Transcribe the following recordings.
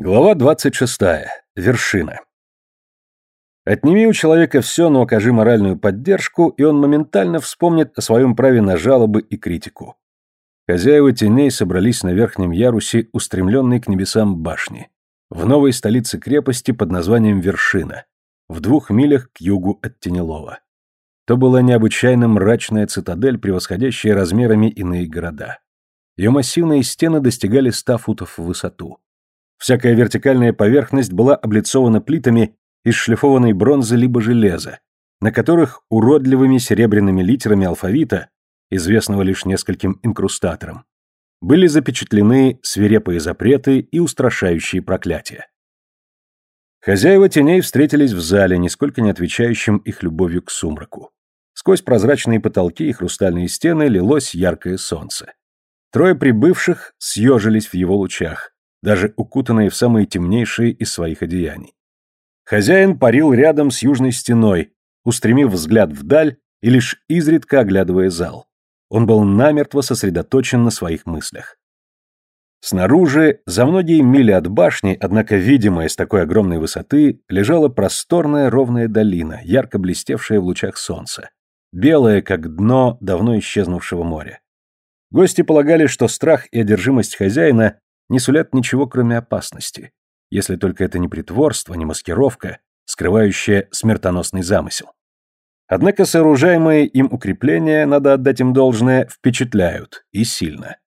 Глава 26. Вершина. Отними у человека все, но окажи моральную поддержку, и он моментально вспомнит о своем праве на жалобы и критику. Хозяева теней собрались на верхнем ярусе, устремленной к небесам башни, в новой столице крепости под названием Вершина, в двух милях к югу от Тенелова. То была необычайно мрачная цитадель, превосходящая размерами иные города. Ее массивные стены достигали ста футов в высоту. Всякая вертикальная поверхность была облицована плитами из шлифованной бронзы либо железа, на которых уродливыми серебряными литерами алфавита, известного лишь нескольким инкрустаторам, были запечатлены свирепые запреты и устрашающие проклятия. Хозяева теней встретились в зале, нисколько не отвечающим их любовью к сумраку. Сквозь прозрачные потолки и хрустальные стены лилось яркое солнце. Трое прибывших съежились в его лучах, даже укутанные в самые темнейшие из своих одеяний. Хозяин парил рядом с южной стеной, устремив взгляд вдаль и лишь изредка оглядывая зал. Он был намертво сосредоточен на своих мыслях. Снаружи, за многие мили от башни, однако видимая с такой огромной высоты, лежала просторная ровная долина, ярко блестевшая в лучах солнца, белая, как дно давно исчезнувшего моря. Гости полагали, что страх и одержимость хозяина не сулят ничего, кроме опасности, если только это не притворство, не маскировка, скрывающая смертоносный замысел. Однако сооружаемые им укрепления, надо отдать им должное, впечатляют, и сильно.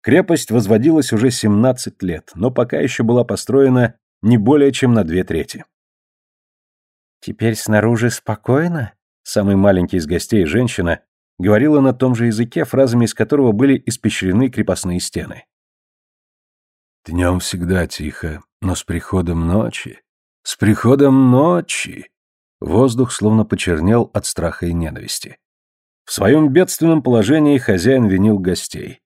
Крепость возводилась уже 17 лет, но пока еще была построена не более чем на две трети. «Теперь снаружи спокойно?» Самый маленький из гостей, женщина, говорила на том же языке, фразами из которого были испещрены крепостные стены. Днем всегда тихо, но с приходом ночи... С приходом ночи... Воздух словно почернел от страха и ненависти. В своем бедственном положении хозяин винил гостей.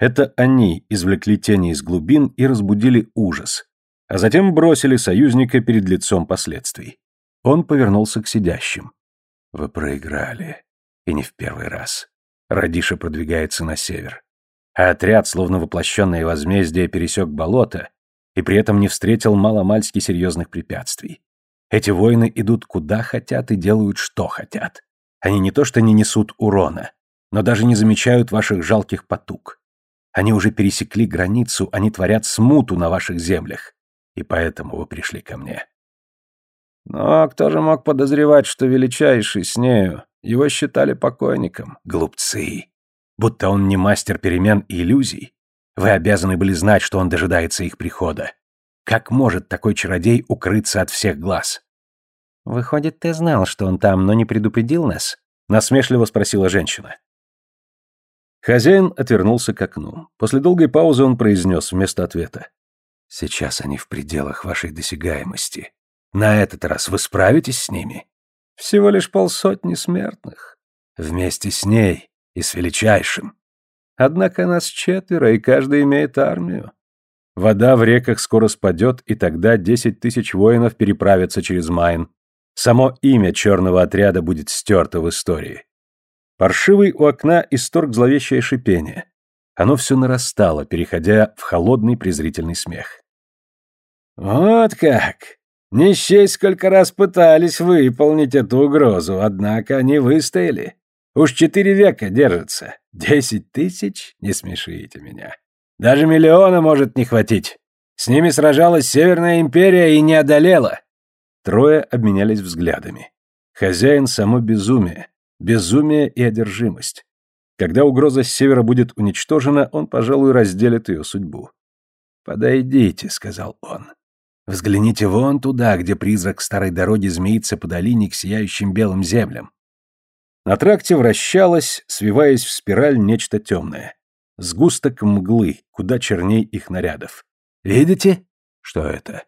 Это они извлекли тени из глубин и разбудили ужас, а затем бросили союзника перед лицом последствий. Он повернулся к сидящим. «Вы проиграли. И не в первый раз. Радиша продвигается на север а отряд, словно воплощенное возмездие, пересек болото и при этом не встретил маломальски серьезных препятствий. Эти воины идут куда хотят и делают что хотят. Они не то что не несут урона, но даже не замечают ваших жалких потуг. Они уже пересекли границу, они творят смуту на ваших землях. И поэтому вы пришли ко мне. Но кто же мог подозревать, что величайший с нею его считали покойником? Глупцы будто он не мастер перемен и иллюзий. Вы обязаны были знать, что он дожидается их прихода. Как может такой чародей укрыться от всех глаз? Выходит, ты знал, что он там, но не предупредил нас? Насмешливо спросила женщина. Хозяин отвернулся к окну. После долгой паузы он произнес вместо ответа. «Сейчас они в пределах вашей досягаемости. На этот раз вы справитесь с ними?» «Всего лишь полсотни смертных». «Вместе с ней и с величайшим. Однако нас четверо, и каждый имеет армию. Вода в реках скоро спадет, и тогда десять тысяч воинов переправятся через Майн. Само имя черного отряда будет стерто в истории. Паршивый у окна исторг зловещее шипение. Оно все нарастало, переходя в холодный презрительный смех. «Вот как! Не счесть, сколько раз пытались выполнить эту угрозу, однако они выстояли. Уж четыре века держится. Десять тысяч? Не смешите меня. Даже миллиона может не хватить. С ними сражалась Северная империя и не одолела. Трое обменялись взглядами. Хозяин — само безумие. Безумие и одержимость. Когда угроза с севера будет уничтожена, он, пожалуй, разделит ее судьбу. «Подойдите», — сказал он. «Взгляните вон туда, где призрак старой дороги змеится по долине к сияющим белым землям. На тракте вращалось, свиваясь в спираль, нечто темное. Сгусток мглы, куда черней их нарядов. «Видите? Что это?»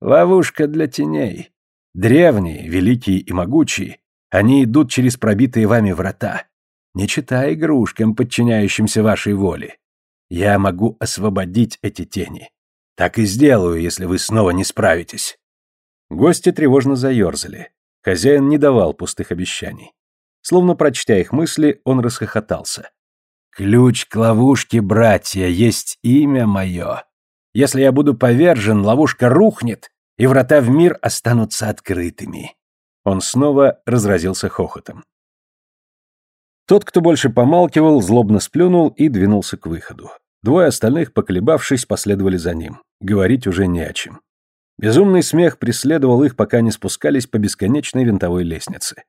«Ловушка для теней. Древние, великие и могучие, они идут через пробитые вами врата. Не читай игрушкам, подчиняющимся вашей воле. Я могу освободить эти тени. Так и сделаю, если вы снова не справитесь». Гости тревожно заерзали. Хозяин не давал пустых обещаний. Словно прочтя их мысли, он расхохотался. «Ключ к ловушке, братья, есть имя мое. Если я буду повержен, ловушка рухнет, и врата в мир останутся открытыми. Он снова разразился хохотом. Тот, кто больше помалкивал, злобно сплюнул и двинулся к выходу. Двое остальных, поколебавшись, последовали за ним. Говорить уже не о чем. Безумный смех преследовал их, пока не спускались по бесконечной винтовой лестнице.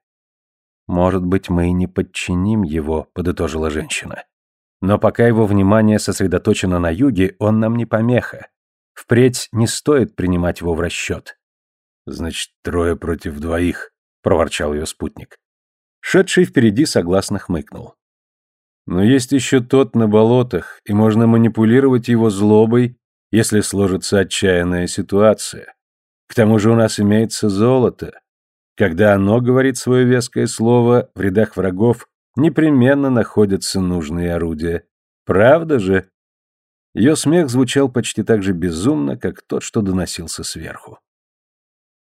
«Может быть, мы и не подчиним его», — подытожила женщина. «Но пока его внимание сосредоточено на юге, он нам не помеха. Впредь не стоит принимать его в расчет». «Значит, трое против двоих», — проворчал ее спутник. Шедший впереди согласно хмыкнул. «Но есть еще тот на болотах, и можно манипулировать его злобой, если сложится отчаянная ситуация. К тому же у нас имеется золото. Когда оно говорит свое веское слово, в рядах врагов непременно находятся нужные орудия. Правда же?» Ее смех звучал почти так же безумно, как тот, что доносился сверху.